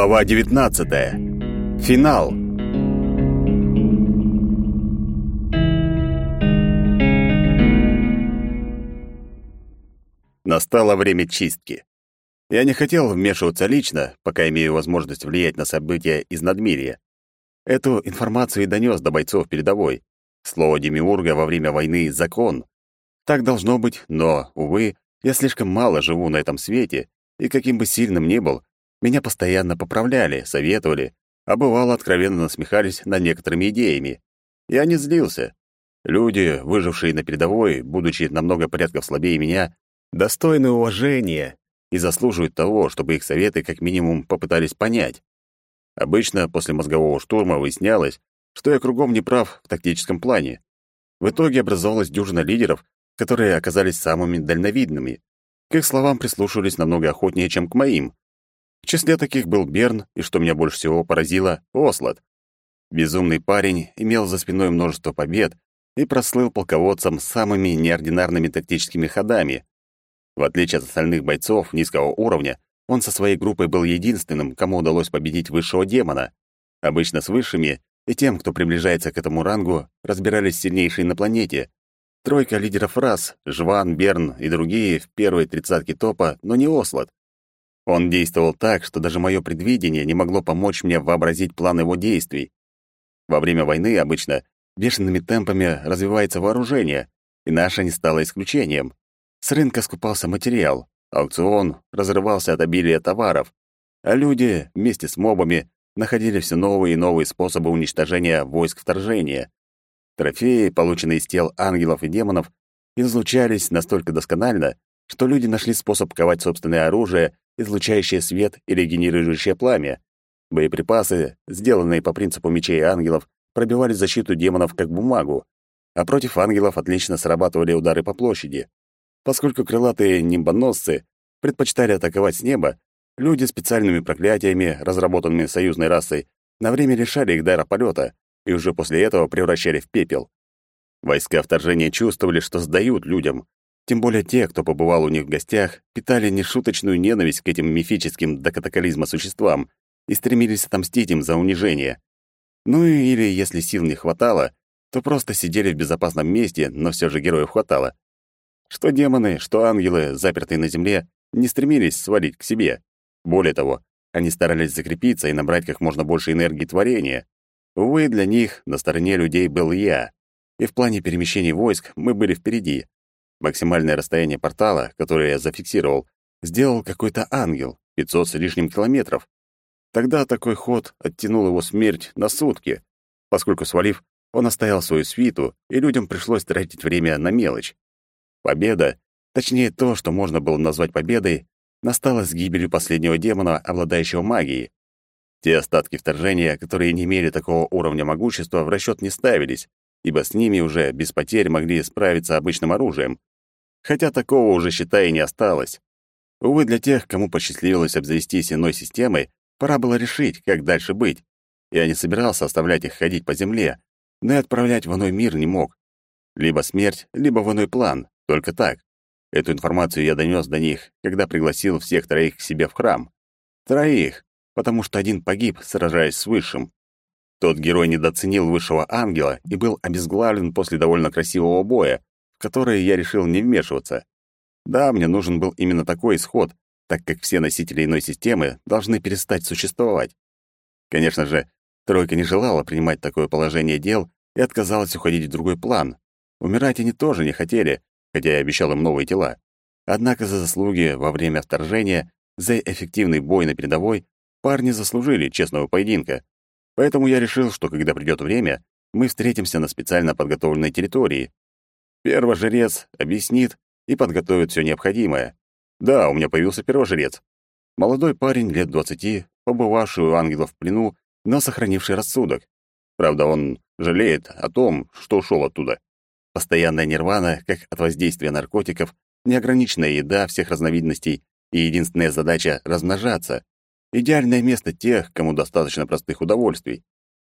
Глава 19. Финал. Настало время чистки. Я не хотел вмешиваться лично, пока имею возможность влиять на события из надмирия. Эту информацию и донес до бойцов передовой. Слово Демиурга во время войны — закон. Так должно быть, но, увы, я слишком мало живу на этом свете, и каким бы сильным ни был, меня постоянно поправляли, советовали, а бывало откровенно насмехались над некоторыми идеями. Я не злился. Люди, выжившие на передовой, будучи намного порядков слабее меня, достойны уважения и заслуживают того, чтобы их советы как минимум попытались понять. Обычно после мозгового штурма выяснялось, что я кругом не прав в тактическом плане. В итоге образовалась дюжина лидеров, которые оказались самыми дальновидными. К их словам прислушивались намного охотнее, чем к моим. В числе таких был Берн, и, что меня больше всего поразило, Ослот. Безумный парень имел за спиной множество побед и прослыл полководцем с самыми неординарными тактическими ходами. В отличие от остальных бойцов низкого уровня, он со своей группой был единственным, кому удалось победить высшего демона. Обычно с высшими и тем, кто приближается к этому рангу, разбирались сильнейшие на планете. Тройка лидеров рас — Жван, Берн и другие в первой тридцатке топа, но не Ослот. Он действовал так, что даже мое предвидение не могло помочь мне вообразить план его действий. Во время войны обычно бешеными темпами развивается вооружение, и наше не стало исключением. С рынка скупался материал, аукцион разрывался от обилия товаров, а люди вместе с мобами находили все новые и новые способы уничтожения войск вторжения. Трофеи, полученные из тел ангелов и демонов, излучались настолько досконально, что люди нашли способ ковать собственное оружие излучающее свет или генерирующее пламя. Боеприпасы, сделанные по принципу мечей ангелов, пробивали защиту демонов как бумагу, а против ангелов отлично срабатывали удары по площади. Поскольку крылатые нимбоносцы предпочитали атаковать с неба, люди специальными проклятиями, разработанными союзной расой, на время лишали их дара полета и уже после этого превращали в пепел. Войска вторжения чувствовали, что сдают людям, тем более те, кто побывал у них в гостях, питали нешуточную ненависть к этим мифическим до катаклизма существам и стремились отомстить им за унижение. Ну или, если сил не хватало, то просто сидели в безопасном месте, но все же героев хватало. Что демоны, что ангелы, запертые на земле, не стремились свалить к себе. Более того, они старались закрепиться и набрать как можно больше энергии творения. Увы, для них на стороне людей был я, и в плане перемещений войск мы были впереди. Максимальное расстояние портала, которое я зафиксировал, сделал какой-то ангел, 500 с лишним километров. Тогда такой ход оттянул его смерть на сутки, поскольку, свалив, он оставил свою свиту, и людям пришлось тратить время на мелочь. Победа, точнее то, что можно было назвать победой, настала с гибелью последнего демона, обладающего магией. Те остатки вторжения, которые не имели такого уровня могущества, в расчет не ставились, ибо с ними уже без потерь могли справиться обычным оружием хотя такого уже, считай, не осталось. Увы, для тех, кому посчастливилось обзавестись иной системой, пора было решить, как дальше быть. Я не собирался оставлять их ходить по земле, но и отправлять в иной мир не мог. Либо смерть, либо в иной план, только так. Эту информацию я донес до них, когда пригласил всех троих к себе в храм. Троих, потому что один погиб, сражаясь с Высшим. Тот герой недооценил Высшего Ангела и был обезглавлен после довольно красивого боя, которые я решил не вмешиваться. Да, мне нужен был именно такой исход, так как все носители иной системы должны перестать существовать. Конечно же, тройка не желала принимать такое положение дел и отказалась уходить в другой план. Умирать они тоже не хотели, хотя я обещал им новые тела. Однако за заслуги во время вторжения, за эффективный бой на передовой, парни заслужили честного поединка. Поэтому я решил, что когда придёт время, мы встретимся на специально подготовленной территории, Первожрец объяснит и подготовит все необходимое. Да, у меня появился первожрец. Молодой парень лет двадцати, побывавший у ангелов в плену, но сохранивший рассудок. Правда, он жалеет о том, что ушел оттуда. Постоянная нирвана, как от воздействия наркотиков, неограниченная еда всех разновидностей и единственная задача — размножаться. Идеальное место тех, кому достаточно простых удовольствий.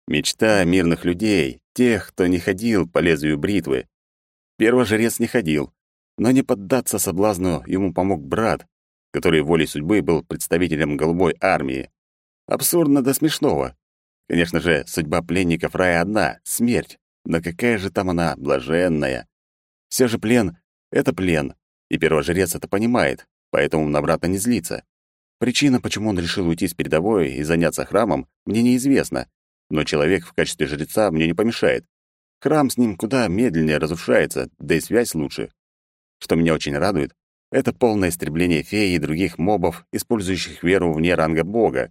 Мечта мирных людей, тех, кто не ходил по лезвию бритвы, Первожрец не ходил, но не поддаться соблазну ему помог брат, который волей судьбы был представителем голубой армии. Абсурдно до смешного. Конечно же, судьба пленников рая одна — смерть. Но какая же там она блаженная. Все же плен — это плен, и первожрец это понимает, поэтому он обратно не злится. Причина, почему он решил уйти с передовой и заняться храмом, мне неизвестна, но человек в качестве жреца мне не помешает. Храм с ним куда медленнее разрушается, да и связь лучше. Что меня очень радует, это полное истребление феи и других мобов, использующих веру вне ранга бога.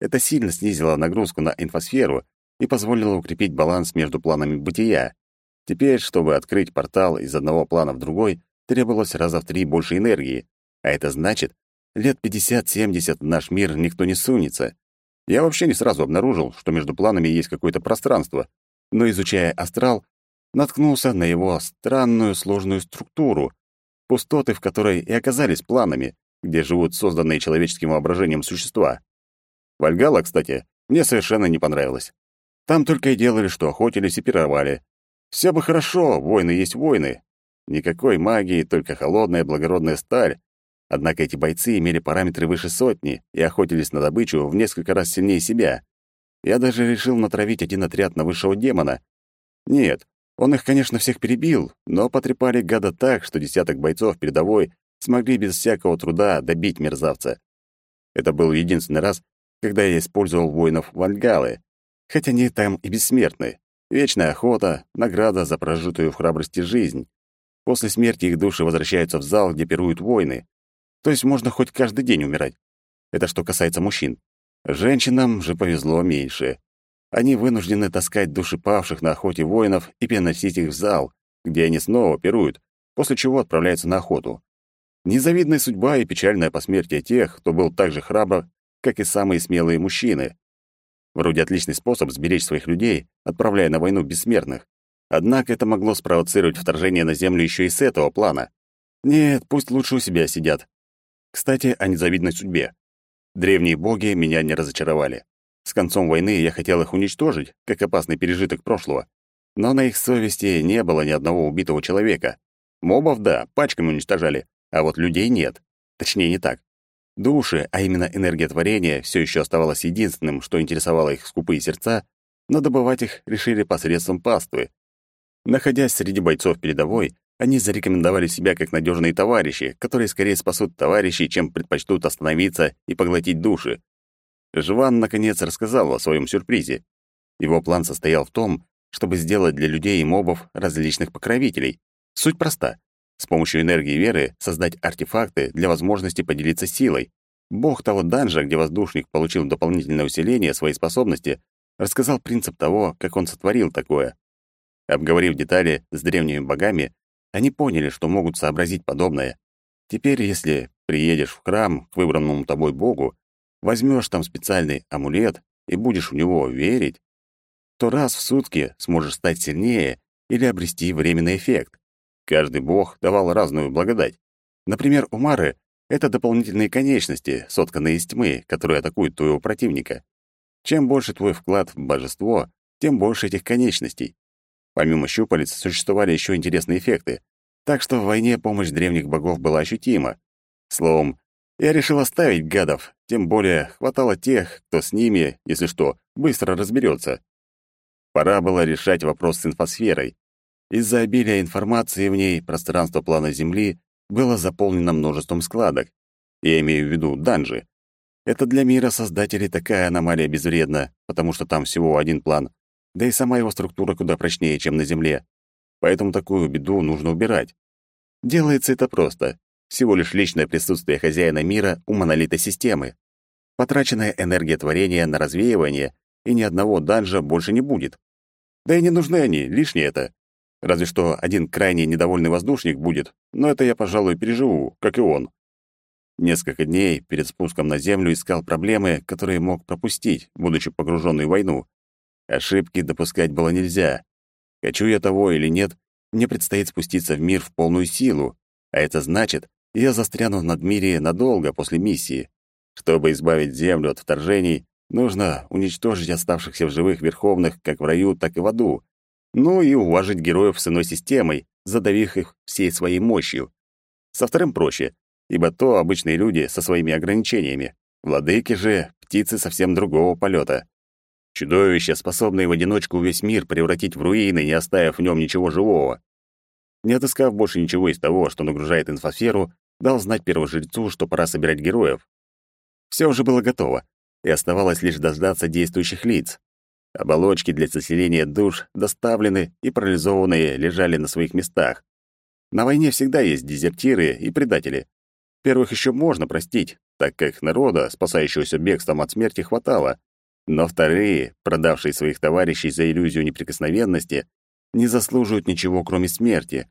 Это сильно снизило нагрузку на инфосферу и позволило укрепить баланс между планами бытия. Теперь, чтобы открыть портал из одного плана в другой, требовалось раза в три больше энергии, а это значит, лет 50-70 в наш мир никто не сунется. Я вообще не сразу обнаружил, что между планами есть какое-то пространство, но, изучая астрал, наткнулся на его странную сложную структуру, пустоты в которой и оказались планами, где живут созданные человеческим воображением существа. Вальгала, кстати, мне совершенно не понравилась. Там только и делали, что охотились и пировали. Все бы хорошо, войны есть войны. Никакой магии, только холодная благородная сталь, Однако эти бойцы имели параметры выше сотни и охотились на добычу в несколько раз сильнее себя. Я даже решил натравить один отряд на высшего демона. Нет, он их, конечно, всех перебил, но потрепали гада так, что десяток бойцов передовой смогли без всякого труда добить мерзавца. Это был единственный раз, когда я использовал воинов Вальгалы, хотя они там и бессмертны. Вечная охота, награда за прожитую в храбрости жизнь. После смерти их души возвращаются в зал, где пируют воины. То есть можно хоть каждый день умирать. Это что касается мужчин. Женщинам же повезло меньше. Они вынуждены таскать души павших на охоте воинов и переносить их в зал, где они снова пируют, после чего отправляются на охоту. Незавидная судьба и печальное посмертие тех, кто был так же храбр, как и самые смелые мужчины. Вроде отличный способ сберечь своих людей, отправляя на войну бессмертных. Однако это могло спровоцировать вторжение на Землю еще и с этого плана. Нет, пусть лучше у себя сидят. Кстати, о незавидной судьбе. Древние боги меня не разочаровали. С концом войны я хотел их уничтожить, как опасный пережиток прошлого. Но на их совести не было ни одного убитого человека. Мобов, да, пачками уничтожали, а вот людей нет. Точнее, не так. Души, а именно энергия творения, все еще оставалась единственным, что интересовало их скупые сердца, но добывать их решили посредством паствы. Находясь среди бойцов передовой, они зарекомендовали себя как надежные товарищи, которые скорее спасут товарищей, чем предпочтут остановиться и поглотить души. Жван, наконец, рассказал о своем сюрпризе. Его план состоял в том, чтобы сделать для людей и мобов различных покровителей. Суть проста. С помощью энергии веры создать артефакты для возможности поделиться силой. Бог того данжа, где воздушник получил дополнительное усиление своей способности, рассказал принцип того, как он сотворил такое. Обговорив детали с древними богами, они поняли, что могут сообразить подобное. Теперь, если приедешь в храм к выбранному тобой богу, возьмешь там специальный амулет и будешь в него верить, то раз в сутки сможешь стать сильнее или обрести временный эффект. Каждый бог давал разную благодать. Например, у Мары — это дополнительные конечности, сотканные из тьмы, которые атакуют твоего противника. Чем больше твой вклад в божество, тем больше этих конечностей. Помимо щупалец существовали еще интересные эффекты, так что в войне помощь древних богов была ощутима. Словом, я решил оставить гадов, тем более хватало тех, кто с ними, если что, быстро разберется. Пора было решать вопрос с инфосферой. Из-за обилия информации в ней пространство плана Земли было заполнено множеством складок. Я имею в виду данжи. Это для мира создателей такая аномалия безвредна, потому что там всего один план, да и сама его структура куда прочнее, чем на Земле. Поэтому такую беду нужно убирать. Делается это просто. Всего лишь личное присутствие хозяина мира у монолита системы. Потраченная энергия творения на развеивание, и ни одного данжа больше не будет. Да и не нужны они, лишнее это. Разве что один крайне недовольный воздушник будет, но это я, пожалуй, переживу, как и он. Несколько дней перед спуском на землю искал проблемы, которые мог пропустить, будучи погруженный в войну, Ошибки допускать было нельзя. Хочу я того или нет, мне предстоит спуститься в мир в полную силу, а это значит, я застряну в надмирии надолго после миссии. Чтобы избавить Землю от вторжений, нужно уничтожить оставшихся в живых верховных как в раю, так и в аду. Ну и уважить героев с иной системой, задавив их всей своей мощью. Со вторым проще, ибо то обычные люди со своими ограничениями. Владыки же — птицы совсем другого полета. Чудовища, способные в одиночку весь мир превратить в руины, не оставив в нем ничего живого. Не отыскав больше ничего из того, что нагружает инфосферу, дал знать первожрецу, что пора собирать героев. Все уже было готово, и оставалось лишь дождаться действующих лиц. Оболочки для заселения душ доставлены и парализованные лежали на своих местах. На войне всегда есть дезертиры и предатели. Первых еще можно простить, так как народа, спасающегося бегством от смерти, хватало. Но вторые, продавшие своих товарищей за иллюзию неприкосновенности, не заслуживают ничего, кроме смерти.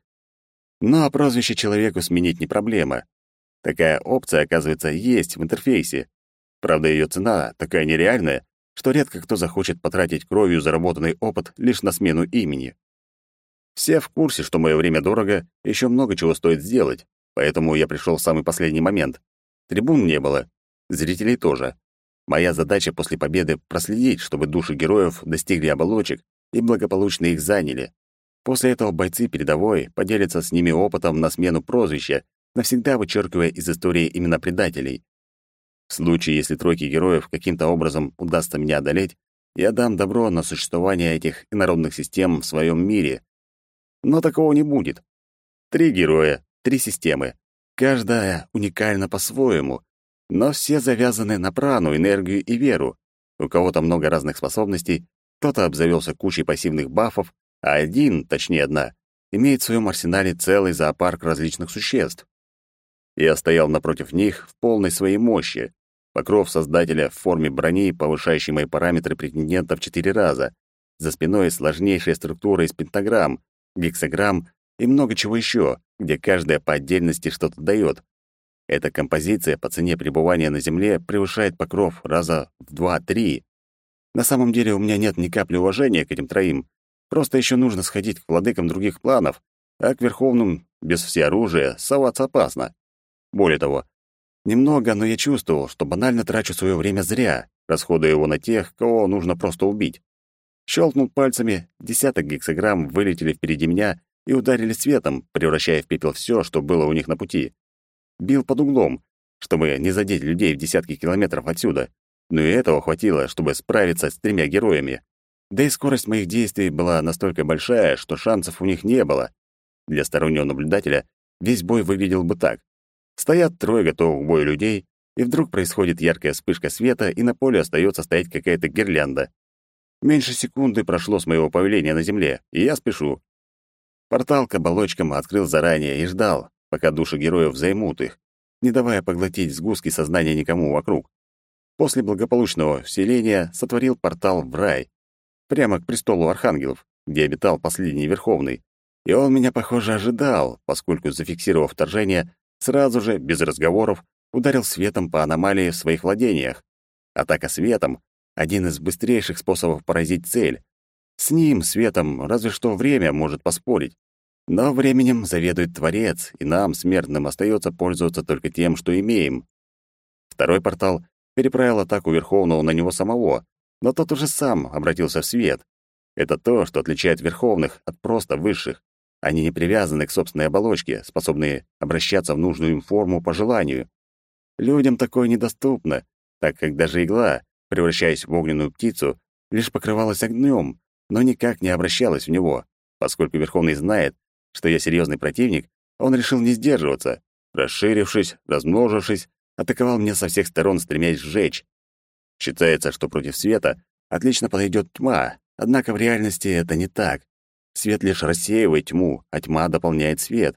Но прозвище человеку сменить не проблема. Такая опция, оказывается, есть в интерфейсе. Правда, ее цена такая нереальная, что редко кто захочет потратить кровью заработанный опыт лишь на смену имени. Все в курсе, что мое время дорого, еще много чего стоит сделать, поэтому я пришел в самый последний момент. Трибун не было, зрителей тоже. Моя задача после победы — проследить, чтобы души героев достигли оболочек и благополучно их заняли. После этого бойцы передовой поделятся с ними опытом на смену прозвища, навсегда вычеркивая из истории имена предателей. В случае, если тройке героев каким-то образом удастся меня одолеть, я дам добро на существование этих инородных систем в своем мире. Но такого не будет. Три героя, три системы. Каждая уникальна по-своему, но все завязаны на прану, энергию и веру. У кого-то много разных способностей, кто-то обзавелся кучей пассивных бафов, а один, точнее одна, имеет в своем арсенале целый зоопарк различных существ. Я стоял напротив них в полной своей мощи, Покров создателя в форме брони, повышающий мои параметры претендента в четыре раза. За спиной сложнейшая структура из пентаграмм, гексаграмм и много чего еще, где каждая по отдельности что-то дает. Эта композиция по цене пребывания на Земле превышает покров раза в два-три. На самом деле у меня нет ни капли уважения к этим троим. Просто еще нужно сходить к владыкам других планов, а к Верховным без всеоружия соваться опасно. Более того, Немного, но я чувствовал, что банально трачу свое время зря, расходуя его на тех, кого нужно просто убить. Щелкнул пальцами, десяток гексограмм вылетели впереди меня и ударили светом, превращая в пепел все, что было у них на пути. Бил под углом, чтобы не задеть людей в десятки километров отсюда, но и этого хватило, чтобы справиться с тремя героями. Да и скорость моих действий была настолько большая, что шансов у них не было. Для стороннего наблюдателя весь бой выглядел бы так. Стоят трое готовых к бою людей, и вдруг происходит яркая вспышка света, и на поле остается стоять какая-то гирлянда. Меньше секунды прошло с моего появления на земле, и я спешу. Портал к оболочкам открыл заранее и ждал, пока души героев займут их, не давая поглотить сгустки сознания никому вокруг. После благополучного вселения сотворил портал в рай, прямо к престолу архангелов, где обитал последний Верховный. И он меня, похоже, ожидал, поскольку, зафиксировав вторжение, сразу же, без разговоров, ударил светом по аномалии в своих владениях. Атака светом — один из быстрейших способов поразить цель. С ним, светом, разве что время может поспорить. Но временем заведует Творец, и нам, смертным, остается пользоваться только тем, что имеем. Второй портал переправил атаку Верховного на него самого, но тот уже сам обратился в свет. Это то, что отличает Верховных от просто высших. Они не привязаны к собственной оболочке, способные обращаться в нужную им форму по желанию. Людям такое недоступно, так как даже игла, превращаясь в огненную птицу, лишь покрывалась огнем, но никак не обращалась в него. Поскольку Верховный знает, что я серьезный противник, он решил не сдерживаться. Расширившись, размножившись, атаковал меня со всех сторон, стремясь сжечь. Считается, что против света отлично подойдет тьма, однако в реальности это не так. Свет лишь рассеивает тьму, а тьма дополняет свет.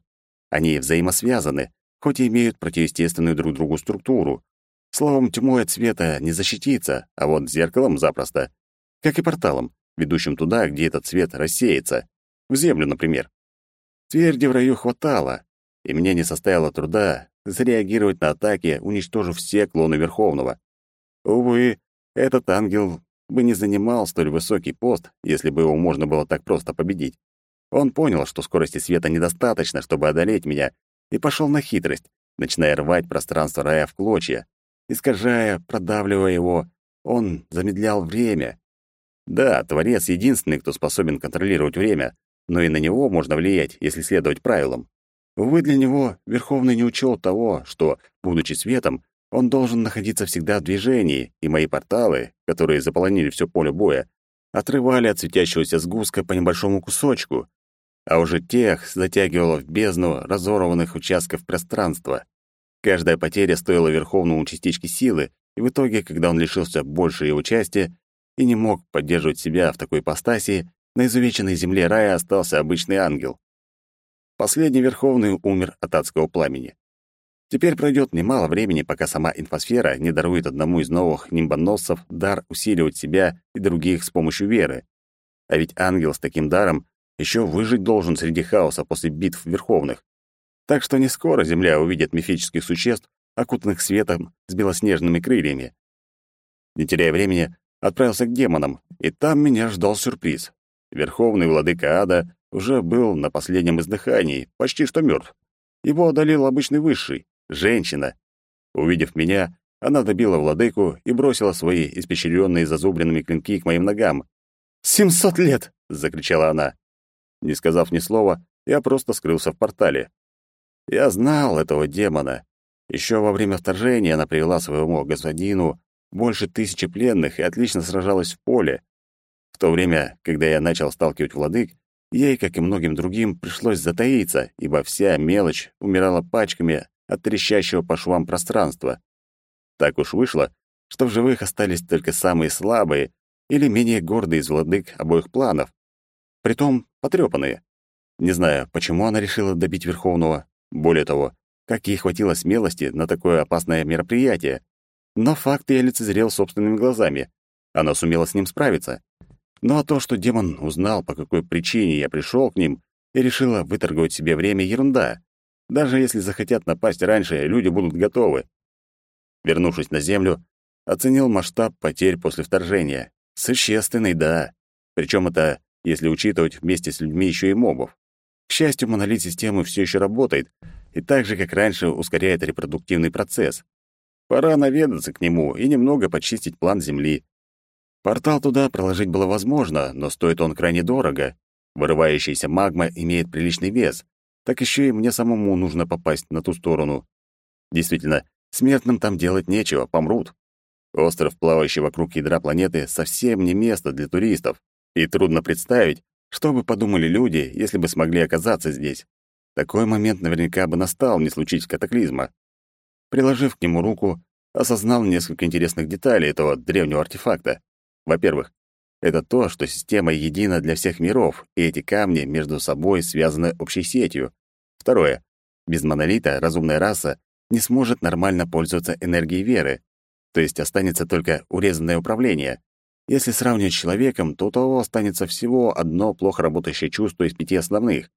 Они взаимосвязаны, хоть и имеют противоестественную друг другу структуру. Словом, тьмой от света не защититься, а вот зеркалом запросто. Как и порталом, ведущим туда, где этот свет рассеется. В землю, например. Тверди в раю хватало, и мне не составило труда зареагировать на атаки, уничтожив все клоны Верховного. Увы, этот ангел бы не занимал столь высокий пост, если бы его можно было так просто победить. Он понял, что скорости света недостаточно, чтобы одолеть меня, и пошел на хитрость, начиная рвать пространство рая в клочья. Искажая, продавливая его, он замедлял время. Да, Творец — единственный, кто способен контролировать время, но и на него можно влиять, если следовать правилам. Увы, для него Верховный не учел того, что, будучи светом, он должен находиться всегда в движении, и мои порталы, которые заполонили все поле боя, отрывали от светящегося сгустка по небольшому кусочку, а уже тех затягивало в бездну разорванных участков пространства. Каждая потеря стоила Верховному частички силы, и в итоге, когда он лишился большей его части и не мог поддерживать себя в такой ипостаси, на изувеченной земле рая остался обычный ангел. Последний Верховный умер от адского пламени. Теперь пройдет немало времени, пока сама инфосфера не дарует одному из новых нимбоносцев дар усиливать себя и других с помощью веры. А ведь ангел с таким даром еще выжить должен среди хаоса после битв верховных. Так что не скоро Земля увидит мифических существ, окутанных светом с белоснежными крыльями. Не теряя времени, отправился к демонам, и там меня ждал сюрприз. Верховный владыка ада уже был на последнем издыхании, почти что мертв. Его одолел обычный высший, Женщина. Увидев меня, она добила владыку и бросила свои испещренные зазубренными клинки к моим ногам. «Семьсот лет!» — закричала она. Не сказав ни слова, я просто скрылся в портале. Я знал этого демона. Еще во время вторжения она привела своему господину больше тысячи пленных и отлично сражалась в поле. В то время, когда я начал сталкивать владык, ей, как и многим другим, пришлось затаиться, ибо вся мелочь умирала пачками от трещащего по швам пространства. Так уж вышло, что в живых остались только самые слабые или менее гордые из владык обоих планов, притом потрепанные. Не знаю, почему она решила добить Верховного. Более того, как ей хватило смелости на такое опасное мероприятие. Но факт я лицезрел собственными глазами. Она сумела с ним справиться. Ну а то, что демон узнал, по какой причине я пришел к ним, и решила выторговать себе время, ерунда. Даже если захотят напасть раньше, люди будут готовы. Вернувшись на землю, оценил масштаб потерь после вторжения. Существенный, да. Причем это, если учитывать вместе с людьми еще и мобов. К счастью, монолит системы все еще работает, и так же, как раньше, ускоряет репродуктивный процесс. Пора наведаться к нему и немного почистить план Земли. Портал туда проложить было возможно, но стоит он крайне дорого. Вырывающаяся магма имеет приличный вес, так еще и мне самому нужно попасть на ту сторону. Действительно, смертным там делать нечего, помрут. Остров, плавающий вокруг ядра планеты, совсем не место для туристов, и трудно представить, что бы подумали люди, если бы смогли оказаться здесь. Такой момент наверняка бы настал, не случись катаклизма. Приложив к нему руку, осознал несколько интересных деталей этого древнего артефакта. Во-первых, это то, что система едина для всех миров, и эти камни между собой связаны общей сетью. Второе. Без монолита разумная раса не сможет нормально пользоваться энергией веры, то есть останется только урезанное управление. Если сравнивать с человеком, то у того останется всего одно плохо работающее чувство из пяти основных.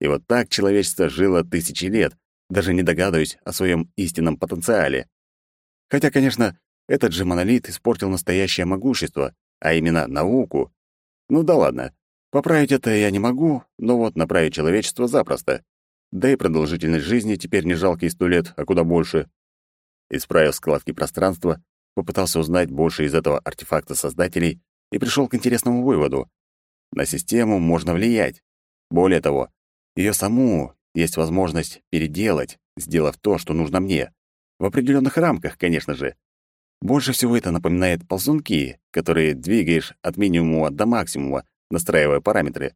И вот так человечество жило тысячи лет, даже не догадываясь о своем истинном потенциале. Хотя, конечно, этот же монолит испортил настоящее могущество, а именно науку. Ну да ладно, поправить это я не могу, но вот направить человечество запросто. Да и продолжительность жизни теперь не жалкие сто лет, а куда больше. Исправив складки пространства, попытался узнать больше из этого артефакта создателей и пришел к интересному выводу. На систему можно влиять. Более того, ее саму есть возможность переделать, сделав то, что нужно мне. В определенных рамках, конечно же. Больше всего это напоминает ползунки, которые двигаешь от минимума до максимума, настраивая параметры.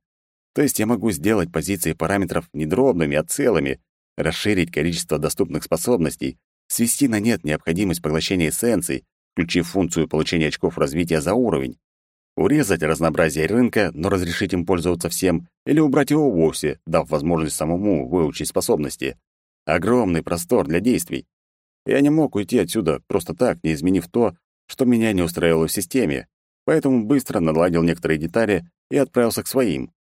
То есть я могу сделать позиции параметров не дробными, а целыми, расширить количество доступных способностей, свести на нет необходимость поглощения эссенций, включив функцию получения очков развития за уровень, урезать разнообразие рынка, но разрешить им пользоваться всем, или убрать его вовсе, дав возможность самому выучить способности. Огромный простор для действий. Я не мог уйти отсюда просто так, не изменив то, что меня не устраивало в системе, поэтому быстро наладил некоторые детали и отправился к своим.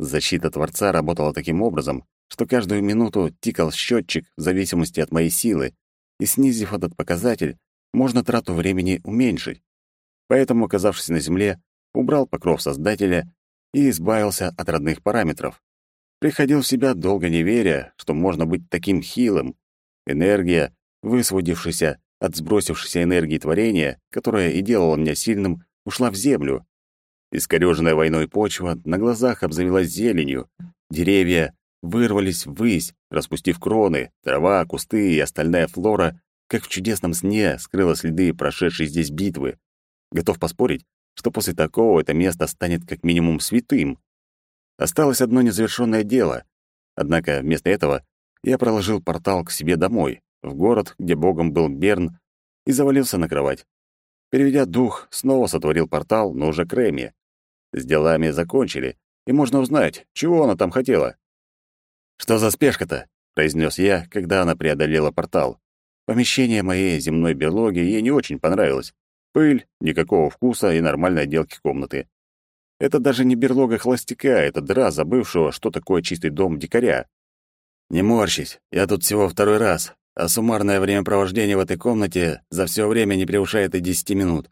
Защита Творца работала таким образом, что каждую минуту тикал счетчик в зависимости от моей силы, и, снизив этот показатель, можно трату времени уменьшить. Поэтому, оказавшись на Земле, убрал покров Создателя и избавился от родных параметров. Приходил в себя, долго не веря, что можно быть таким хилым. Энергия, высвободившаяся от сбросившейся энергии творения, которая и делала меня сильным, ушла в землю. Искорёженная войной почва на глазах обзавелась зеленью, деревья вырвались ввысь, распустив кроны, трава, кусты и остальная флора как в чудесном сне скрыла следы прошедшей здесь битвы. Готов поспорить, что после такого это место станет как минимум святым. Осталось одно незавершенное дело. Однако вместо этого я проложил портал к себе домой, в город, где богом был Берн, и завалился на кровать. Переведя дух, снова сотворил портал, но уже к Рэме. С делами закончили, и можно узнать, чего она там хотела. «Что за спешка-то?» — произнес я, когда она преодолела портал. Помещение моей земной берлоги ей не очень понравилось. Пыль, никакого вкуса и нормальной отделки комнаты. Это даже не берлога холостяка, это дыра, забывшего, что такое чистый дом дикаря. Не морщись, я тут всего второй раз, а суммарное времяпровождение в этой комнате за все время не превышает и десяти минут.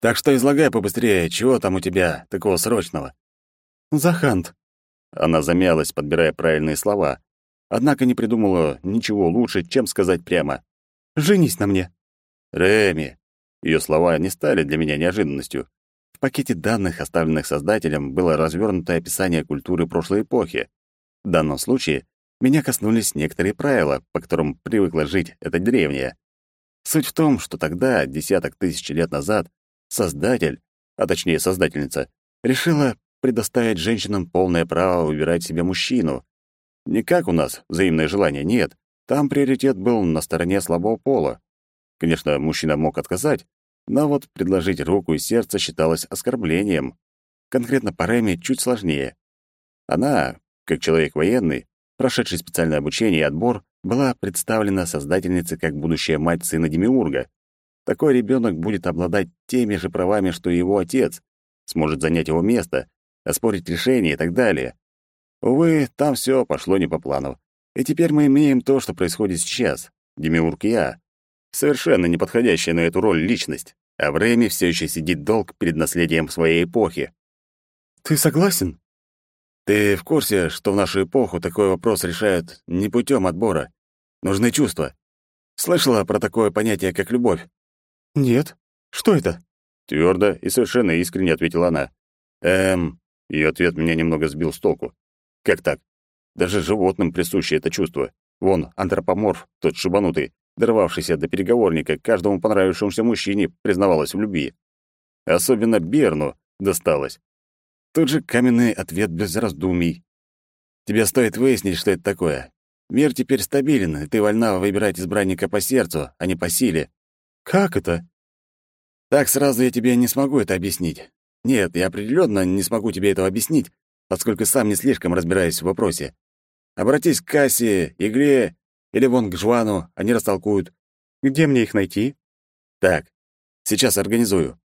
Так что излагай побыстрее, чего там у тебя такого срочного? Захант. Она замялась, подбирая правильные слова, однако не придумала ничего лучше, чем сказать прямо. «Женись на мне». «Реми». Ее слова не стали для меня неожиданностью. В пакете данных, оставленных создателем, было развернутое описание культуры прошлой эпохи. В данном случае меня коснулись некоторые правила, по которым привыкла жить эта древняя. Суть в том, что тогда, десяток тысяч лет назад, создатель, а точнее создательница, решила предоставить женщинам полное право выбирать себе мужчину. Не как у нас взаимное желание, нет. Там приоритет был на стороне слабого пола. Конечно, мужчина мог отказать, но вот предложить руку и сердце считалось оскорблением. Конкретно по Рэме чуть сложнее. Она, как человек военный, прошедший специальное обучение и отбор, была представлена создательницей как будущая мать сына Демиурга. Такой ребенок будет обладать теми же правами, что и его отец, сможет занять его место, оспорить решение и так далее. Увы, там все пошло не по плану. И теперь мы имеем то, что происходит сейчас. Демиург я. Совершенно не подходящая на эту роль личность. А в Рэме все еще сидит долг перед наследием своей эпохи. «Ты согласен?» Ты в курсе, что в нашу эпоху такой вопрос решают не путем отбора? Нужны чувства. Слышала про такое понятие, как любовь? Нет. Что это? Твердо и совершенно искренне ответила она. Эм, ее ответ меня немного сбил с толку. Как так? Даже животным присуще это чувство. Вон, антропоморф, тот шибанутый, дорвавшийся до переговорника, каждому понравившемуся мужчине признавалась в любви. Особенно Берну досталось. Тут же каменный ответ без раздумий. Тебе стоит выяснить, что это такое. Мир теперь стабилен, и ты вольна выбирать избранника по сердцу, а не по силе. Как это? Так сразу я тебе не смогу это объяснить. Нет, я определенно не смогу тебе этого объяснить, поскольку сам не слишком разбираюсь в вопросе. Обратись к Кассе, Игле или вон к Жвану, они растолкуют. Где мне их найти? Так, сейчас организую.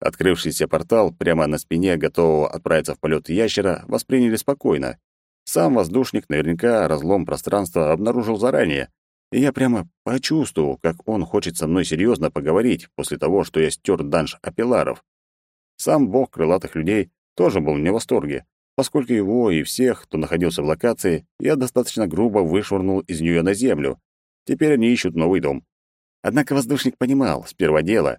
Открывшийся портал прямо на спине готового отправиться в полет ящера восприняли спокойно. Сам воздушник наверняка разлом пространства обнаружил заранее, и я прямо почувствовал, как он хочет со мной серьезно поговорить после того, что я стер данж апелларов. Сам бог крылатых людей тоже был не в восторге, поскольку его и всех, кто находился в локации, я достаточно грубо вышвырнул из нее на землю. Теперь они ищут новый дом. Однако воздушник понимал, сперва дело,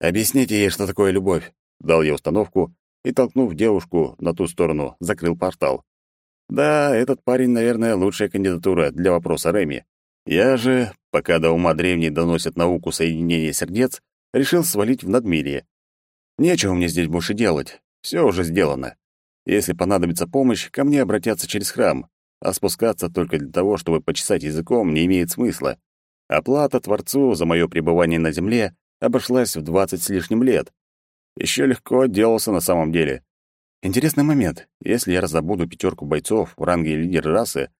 «Объясните ей, что такое любовь», — дал я установку и, толкнув девушку на ту сторону, закрыл портал. «Да, этот парень, наверное, лучшая кандидатура для вопроса Реми. Я же, пока до ума древней доносят науку соединения сердец, решил свалить в надмирие. Нечего мне здесь больше делать, все уже сделано. Если понадобится помощь, ко мне обратятся через храм, а спускаться только для того, чтобы почесать языком, не имеет смысла. Оплата Творцу за мое пребывание на земле обошлась в двадцать с лишним лет. Еще легко отделался на самом деле. Интересный момент. Если я разобуду пятерку бойцов в ранге лидера расы,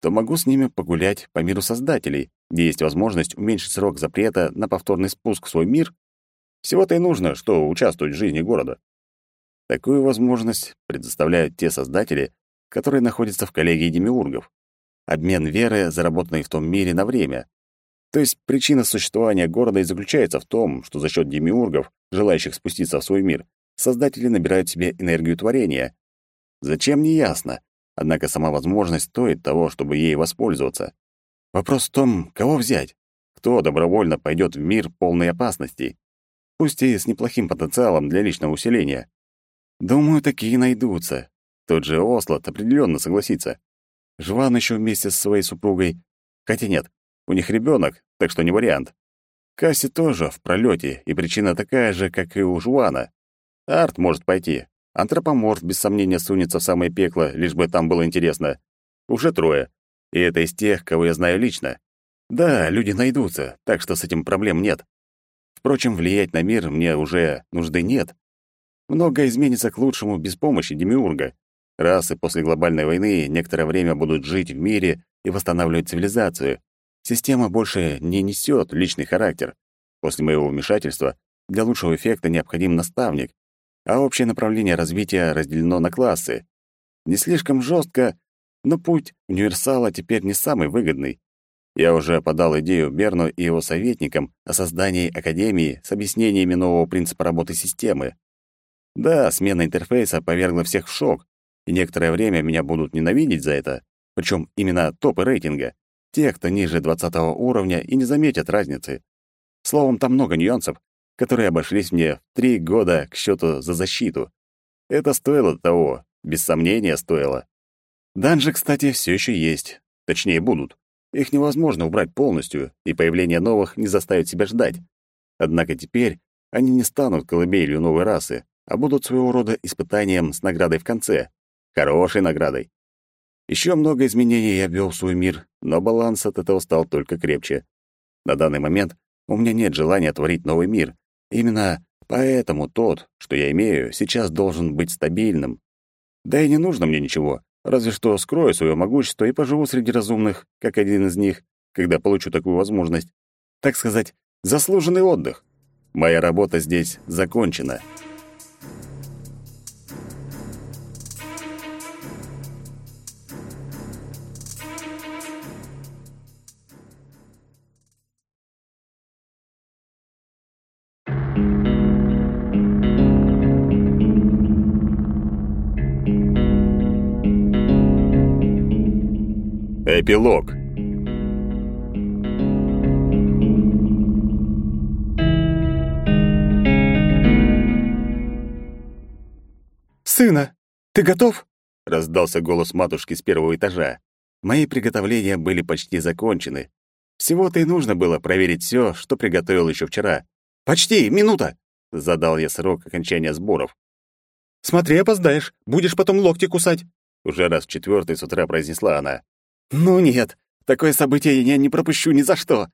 то могу с ними погулять по миру создателей, где есть возможность уменьшить срок запрета на повторный спуск в свой мир. Всего-то и нужно, что участвовать в жизни города. Такую возможность предоставляют те создатели, которые находятся в коллегии демиургов. Обмен веры, заработанной в том мире на время. То есть причина существования города и заключается в том, что за счет демиургов, желающих спуститься в свой мир, создатели набирают себе энергию творения. Зачем, не ясно. Однако сама возможность стоит того, чтобы ей воспользоваться. Вопрос в том, кого взять? Кто добровольно пойдет в мир полной опасностей? Пусть и с неплохим потенциалом для личного усиления. Думаю, такие найдутся. Тот же Ослот определенно согласится. Жван еще вместе со своей супругой. Хотя нет, У них ребенок, так что не вариант. Касси тоже в пролете, и причина такая же, как и у Жуана. Арт может пойти. Антропоморф, без сомнения, сунется в самое пекло, лишь бы там было интересно. Уже трое. И это из тех, кого я знаю лично. Да, люди найдутся, так что с этим проблем нет. Впрочем, влиять на мир мне уже нужды нет. Многое изменится к лучшему без помощи Демиурга. Расы после глобальной войны некоторое время будут жить в мире и восстанавливать цивилизацию. Система больше не несет личный характер. После моего вмешательства для лучшего эффекта необходим наставник, а общее направление развития разделено на классы. Не слишком жестко, но путь универсала теперь не самый выгодный. Я уже подал идею Берну и его советникам о создании академии с объяснениями нового принципа работы системы. Да, смена интерфейса повергла всех в шок, и некоторое время меня будут ненавидеть за это, причем именно топы рейтинга, те, кто ниже 20 уровня и не заметят разницы. Словом, там много нюансов, которые обошлись мне в три года к счету за защиту. Это стоило того, без сомнения стоило. Данжи, кстати, все еще есть. Точнее, будут. Их невозможно убрать полностью, и появление новых не заставит себя ждать. Однако теперь они не станут колыбелью новой расы, а будут своего рода испытанием с наградой в конце. Хорошей наградой. Еще много изменений я ввел в свой мир, но баланс от этого стал только крепче. На данный момент у меня нет желания творить новый мир. Именно поэтому тот, что я имею, сейчас должен быть стабильным. Да и не нужно мне ничего. Разве что скрою свое могущество и поживу среди разумных, как один из них, когда получу такую возможность. Так сказать, заслуженный отдых. Моя работа здесь закончена. Эпилог. «Сына, ты готов?» — раздался голос матушки с первого этажа. Мои приготовления были почти закончены. Всего-то и нужно было проверить все, что приготовил еще вчера. «Почти, минута!» — задал я срок окончания сборов. «Смотри, опоздаешь, будешь потом локти кусать!» Уже раз в четвертый с утра произнесла она. «Ну нет, такое событие я не пропущу ни за что!»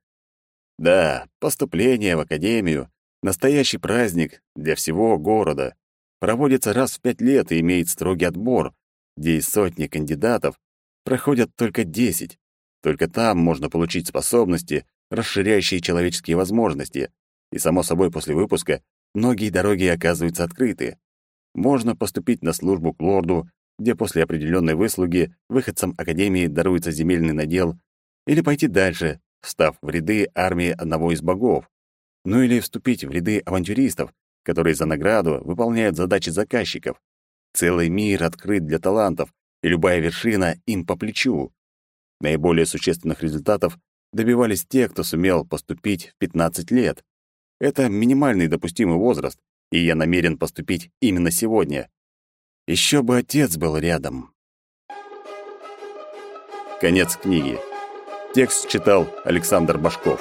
Да, поступление в академию — настоящий праздник для всего города. Проводится раз в пять лет и имеет строгий отбор, где из сотни кандидатов проходят только десять. Только там можно получить способности, расширяющие человеческие возможности. И, само собой, после выпуска многие дороги оказываются открыты. Можно поступить на службу к лорду, где после определенной выслуги выходцам Академии даруется земельный надел, или пойти дальше, встав в ряды армии одного из богов, ну или вступить в ряды авантюристов, которые за награду выполняют задачи заказчиков. Целый мир открыт для талантов, и любая вершина им по плечу. Наиболее существенных результатов добивались те, кто сумел поступить в 15 лет. Это минимальный допустимый возраст, и я намерен поступить именно сегодня. Еще бы отец был рядом. Конец книги. Текст читал Александр Башков.